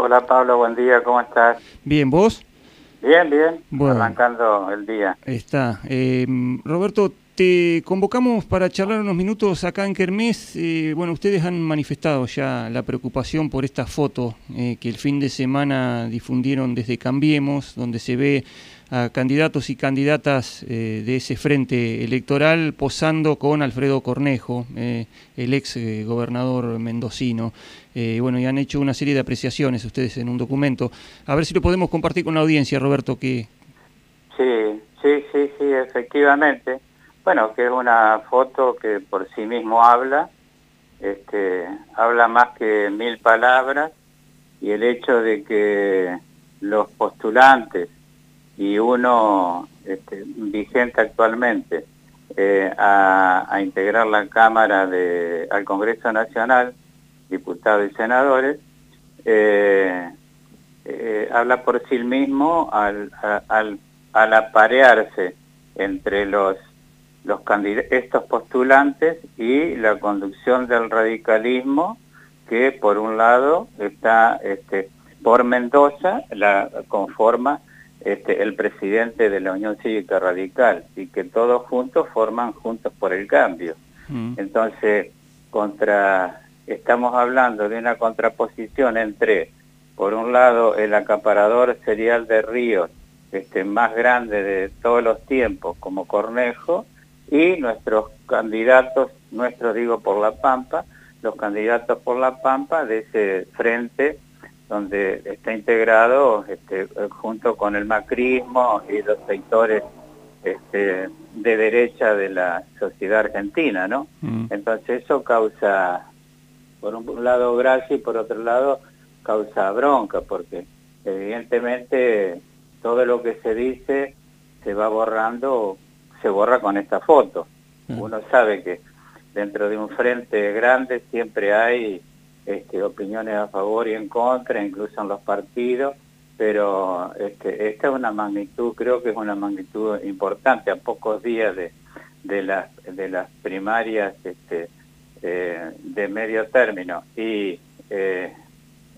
Hola Pablo, buen día, ¿cómo estás? Bien, ¿vos? Bien, bien, arrancando el día. Está. Eh, Roberto, te convocamos para charlar unos minutos acá en Kermés. Eh, bueno, ustedes han manifestado ya la preocupación por esta foto eh, que el fin de semana difundieron desde Cambiemos, donde se ve a candidatos y candidatas eh, de ese frente electoral posando con Alfredo Cornejo, el ex gobernador mendocino. bueno, y han hecho una serie de apreciaciones ustedes en un documento. A ver si lo podemos compartir con la audiencia, Roberto, que... Sí, sí, sí, sí, efectivamente. Bueno, que es una foto que por sí mismo habla, este, habla más que mil palabras y el hecho de que los postulantes y uno este, vigente actualmente eh, a, integrar la Cámara de, al Congreso Nacional, diputados y senadores, eh, eh, habla por sí mismo al, al, al aparearse entre los los estos postulantes y la conducción del radicalismo que por un lado está este, por Mendoza la conforma este, el presidente de la Unión Cívica Radical y que todos juntos forman Juntos por el Cambio. Mm. Entonces, contra estamos hablando de una contraposición entre, por un lado, el acaparador serial de ríos este, más grande de todos los tiempos, como Cornejo, y nuestros candidatos, nuestros digo por La Pampa, los candidatos por La Pampa de ese frente donde está integrado este, junto con el macrismo y los sectores este, de derecha de la sociedad argentina, ¿no? Mm. Entonces eso causa, por un lado gracia y por otro lado causa bronca, porque evidentemente todo lo que se dice se va borrando se borra con esta foto. Mm. Uno sabe que dentro de un frente grande siempre hay este, opiniones a favor y en contra, incluso en los partidos, pero este, esta es una magnitud, creo que es una magnitud importante a pocos días de, de, las, de las primarias este, eh, de medio término. Y eh,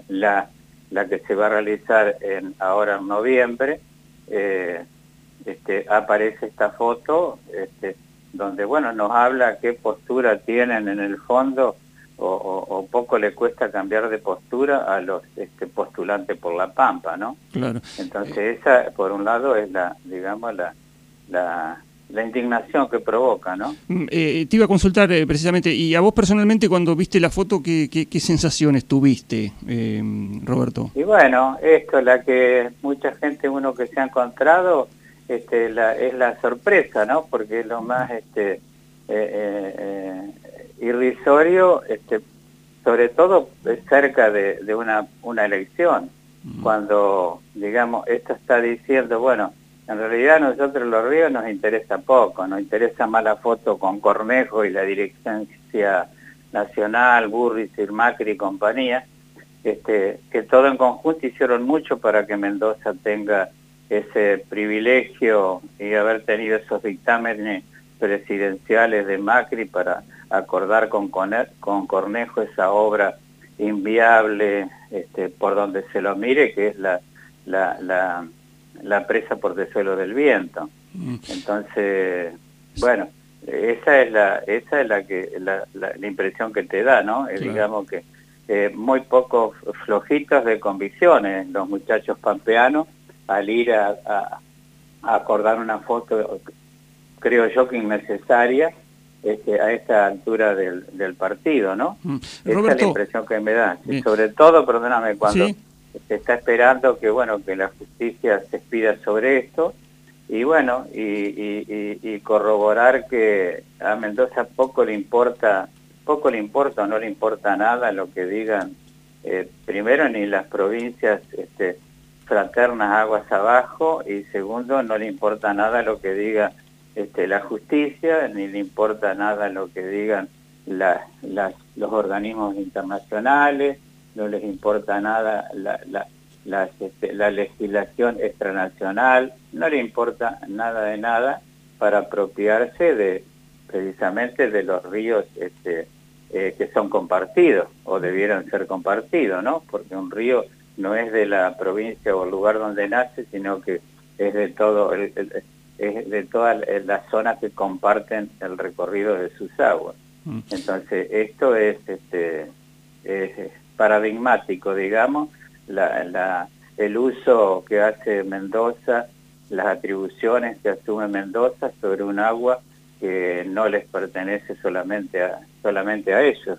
la, la que se va a realizar en, ahora en noviembre, eh, aparece esta foto donde bueno nos habla qué postura tienen en el fondo o, poco le cuesta cambiar de postura a los este, postulantes por la Pampa, ¿no? Claro. Entonces esa, por un lado, es la, digamos, la, la, indignación que provoca, ¿no? Mm, eh, te iba a consultar eh, precisamente, y a vos personalmente cuando viste la foto, ¿qué, qué, sensaciones tuviste, eh, Roberto? Y bueno, esto, la que mucha gente, uno que se ha encontrado, este, es la sorpresa, ¿no? Porque es lo más este, eh, eh, irrisorio, este, sobre todo cerca de, una, una elección, mm. cuando, digamos, esto está diciendo, bueno, en realidad a nosotros los ríos nos interesa poco, nos interesa más la foto con Cornejo y la Dirección Nacional, Burris, Macri y compañía, este, que todo en conjunto hicieron mucho para que Mendoza tenga ese privilegio y haber tenido esos dictámenes presidenciales de Macri para acordar con, con Cornejo esa obra inviable este, por donde se lo mire, que es la, la, la, presa por desuelo del viento. Mm. Entonces, bueno, esa es la, esa es la, que, la, la, impresión que te da, ¿no? Digamos que eh, muy pocos flojitos de convicciones los muchachos pampeanos al ir a, acordar una foto, creo yo que innecesaria, este, a esta altura del, del partido, ¿no? Mm. Esa es la impresión que me da. Y sobre todo, perdóname, cuando se está esperando que, bueno, que la justicia se expida sobre esto, y bueno, y, corroborar que a Mendoza poco le importa, poco le importa o no le importa nada lo que digan, eh, primero ni las provincias este, fraternas aguas abajo y segundo, no le importa nada lo que diga este, la justicia, ni le importa nada lo que digan las, los organismos internacionales, no les importa nada la, este, la, legislación extranacional, no le importa nada de nada para apropiarse de precisamente de los ríos este, eh, que son compartidos o debieran ser compartidos, ¿no? Porque un río no es de la provincia o el lugar donde nace, sino que es de todo es de todas las zonas que comparten el recorrido de sus aguas. Mm. Entonces, esto es, este, es paradigmático, digamos, la, la, el uso que hace Mendoza, las atribuciones que asume Mendoza sobre un agua que no les pertenece solamente a, solamente a ellos.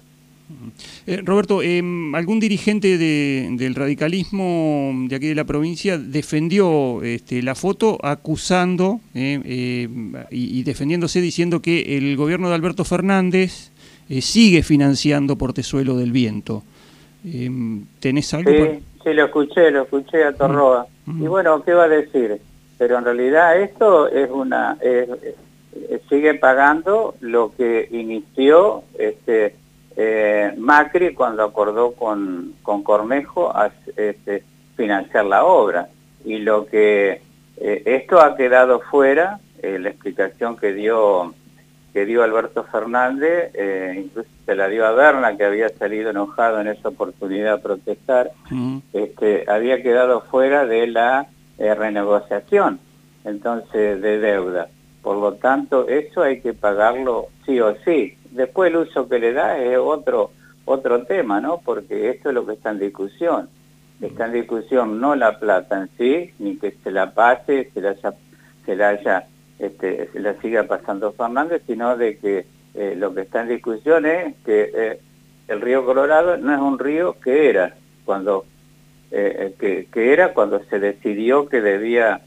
Eh, Roberto, em, ¿algún dirigente del radicalismo de aquí de la provincia defendió este, la foto acusando eh, eh, y, defendiéndose diciendo que el gobierno de Alberto Fernández sigue financiando Portezuelo del Viento? ¿Tenés algo? Sí, sí, lo escuché, lo escuché a Torroa. Mm, mm. Y bueno, ¿qué va a decir? Pero en realidad esto es una... sigue pagando lo que inició este eh, Macri cuando acordó con, con Cornejo a, este, financiar la obra. Y lo que eh, esto ha quedado fuera, eh, la explicación que dio que dio Alberto Fernández, incluso se la dio a Berna, que había salido enojado en esa oportunidad a protestar, este, había quedado fuera de la renegociación, entonces, de deuda. Por lo tanto, eso hay que pagarlo sí o sí. Después el uso que le da es otro, otro tema, ¿no? Porque esto es lo que está en discusión. Está en discusión no la plata en sí, ni que se la pase, se la haya, se la, haya, este, se la siga pasando Fernández, sino de que eh, lo que está en discusión es que eh, el río Colorado no es un río que era cuando eh, que, era cuando se decidió que debía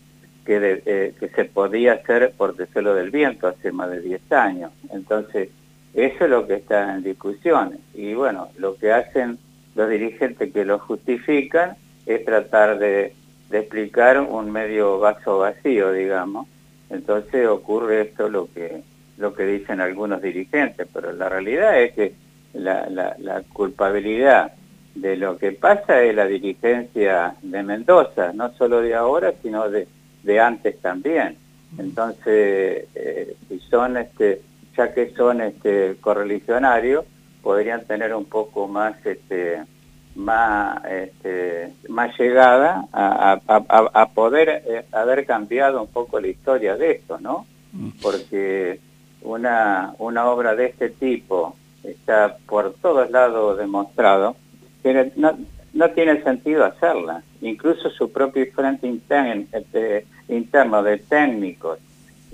que, que se podía hacer por deselo del viento hace más de 10 años. Entonces, eso es lo que está en discusión. Y bueno, lo que hacen los dirigentes que lo justifican es tratar de, explicar un medio vaso vacío, digamos. Entonces ocurre esto lo que, lo que dicen algunos dirigentes, pero la realidad es que la, la, culpabilidad de lo que pasa es la dirigencia de Mendoza, no solo de ahora, sino de, de antes también. Entonces, eh, si son este, ya que son este, correligionarios, podrían tener un poco más, este, más, este, más llegada a, a, poder eh, haber cambiado un poco la historia de esto, ¿no? Mm. Porque una, una obra de este tipo está por todos lados demostrado que no, no tiene sentido hacerla. Incluso su propio frente interno, este, interno de técnicos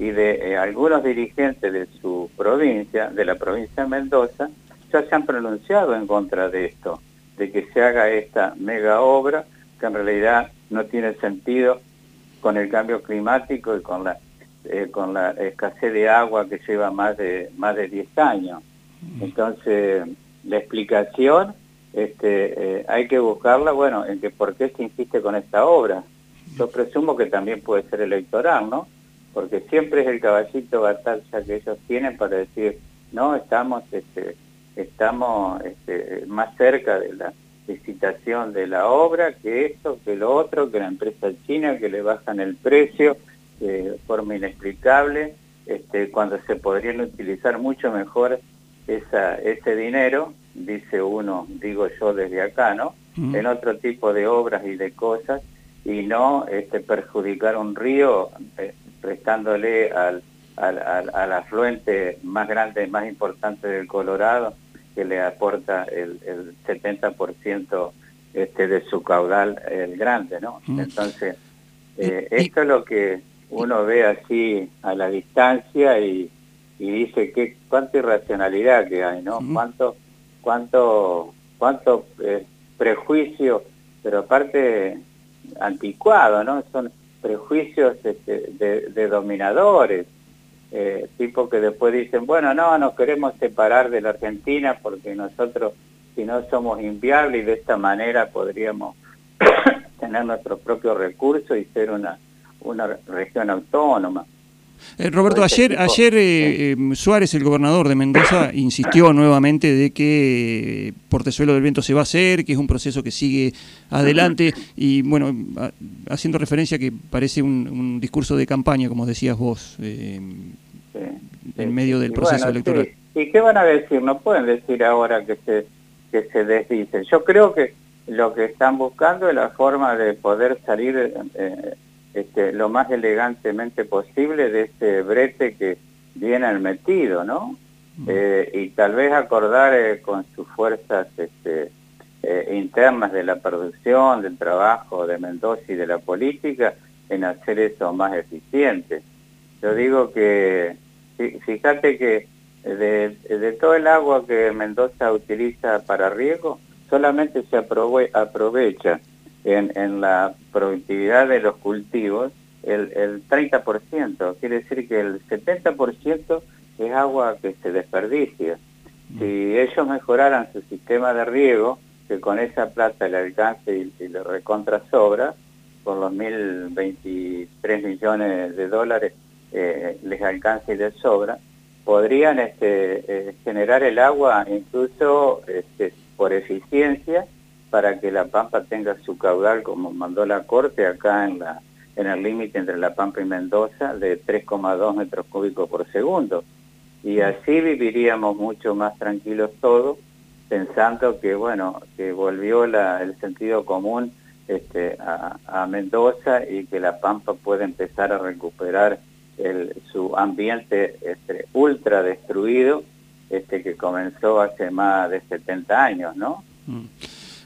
y de eh, algunos dirigentes de su provincia, de la provincia de Mendoza, ya se han pronunciado en contra de esto, de que se haga esta mega obra que en realidad no tiene sentido con el cambio climático y con la, eh, con la escasez de agua que lleva más de, más de 10 años. Mm. Entonces, la explicación este, eh, hay que buscarla, bueno, en que por qué se insiste con esta obra. Yo presumo que también puede ser electoral, ¿no? Porque siempre es el caballito batalla que ellos tienen para decir, no, estamos, este, estamos este, más cerca de la licitación de la obra que esto, que lo otro, que la empresa china, que le bajan el precio de forma inexplicable, este, cuando se podrían utilizar mucho mejor esa, ese dinero, dice uno, digo yo desde acá, ¿no? En otro tipo de obras y de cosas, y no este, perjudicar un río eh, prestándole al, al, afluente más grande, más importante del Colorado, que le aporta el, el 70% este, de su caudal, el grande, ¿no? Mm. Entonces, eh, esto es lo que uno ve así a la distancia y, y dice que cuánta irracionalidad que hay, ¿no? Mm. Cuánto, cuánto, cuánto eh, prejuicio, pero aparte anticuado, ¿no? Son prejuicios este, de, dominadores, eh, tipo que después dicen, bueno, no, nos queremos separar de la Argentina porque nosotros, si no somos inviables, y de esta manera podríamos tener nuestros propios recursos y ser una, una región autónoma. Eh, Roberto, ayer, ayer eh, em, Suárez, el gobernador de Mendoza, insistió nuevamente de que Portezuelo del Viento se va a hacer, que es un proceso que sigue adelante y, bueno, haciendo referencia que parece un, discurso de campaña, como decías vos, em, en medio del proceso electoral. ¿Y qué van a decir? No pueden decir ahora que se, que se desdicen. Yo creo que lo que están buscando es la forma de poder salir eh, este, lo más elegantemente posible de ese brete que viene metido, ¿no? Mm. Eh, y tal vez acordar eh, con sus fuerzas este, internas de la producción, del trabajo de Mendoza y de la política en hacer eso más eficiente. Yo digo que, fíjate que de, todo el agua que Mendoza utiliza para riego, solamente se aprovecha en, la productividad de los cultivos el, el 30%, quiere decir que el 70% es agua que se desperdicia. Si ellos mejoraran su sistema de riego, que con esa plata le alcance y, y le recontra sobra, por los 1.023 millones de dólares eh, les alcance y les sobra, podrían este, eh, generar el agua incluso este, por eficiencia para que la Pampa tenga su caudal como mandó la Corte acá en, la, en el límite entre La Pampa y Mendoza de 3,2 metros cúbicos por segundo. Y así viviríamos mucho más tranquilos todos, pensando que, bueno, que volvió la, el sentido común este, a, Mendoza y que La Pampa puede empezar a recuperar el, su ambiente este, ultra destruido este, que comenzó hace más de 70 años, ¿no? Mm.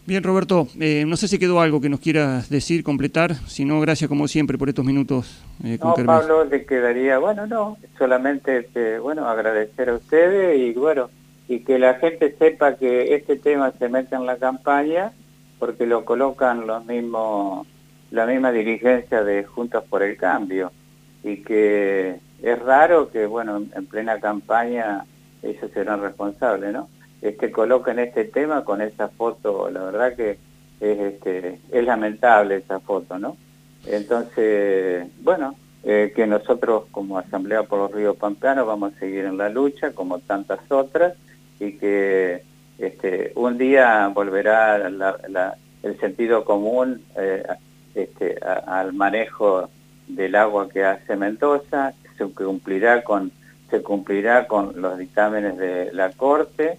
Bien, Roberto, eh, no sé si quedó algo que nos quieras decir, completar, si no, gracias como siempre por estos minutos. Eh, no, Pablo, le quedaría, bueno, no, solamente, este, bueno, agradecer a ustedes y, bueno, y que la gente sepa que este tema se mete en la campaña porque lo colocan los mismos, la misma dirigencia de Juntos por el Cambio y que es raro que, bueno, en plena campaña ellos serán responsables, ¿no? Este, coloquen este tema con esa foto, la verdad que es, este, es lamentable esa foto, ¿no? Entonces, bueno, eh, que nosotros como Asamblea por los Ríos Pampeanos vamos a seguir en la lucha, como tantas otras, y que este, un día volverá el sentido común eh, este, al manejo del agua que hace Mendoza, se cumplirá con, se cumplirá con los dictámenes de la Corte,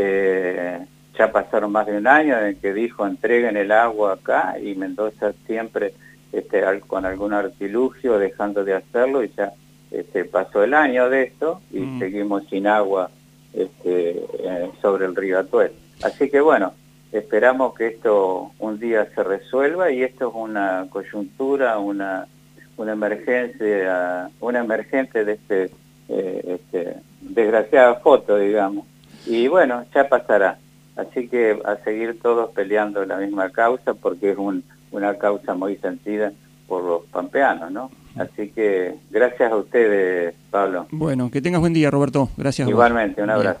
eh, ya pasaron más de un año en que dijo entreguen el agua acá y Mendoza siempre este, con algún artilugio dejando de hacerlo y ya este, pasó el año de esto y mm. seguimos sin agua este, eh, sobre el río Atuel. Así que bueno, esperamos que esto un día se resuelva y esto es una coyuntura, una, una emergencia, una emergente de este, eh, este, desgraciada foto, digamos. Y bueno, ya pasará. Así que a seguir todos peleando la misma causa porque es un, una causa muy sentida por los pampeanos, ¿no? Así que gracias a ustedes, Pablo. Bueno, que tengas buen día, Roberto. Gracias. Igualmente, un abrazo.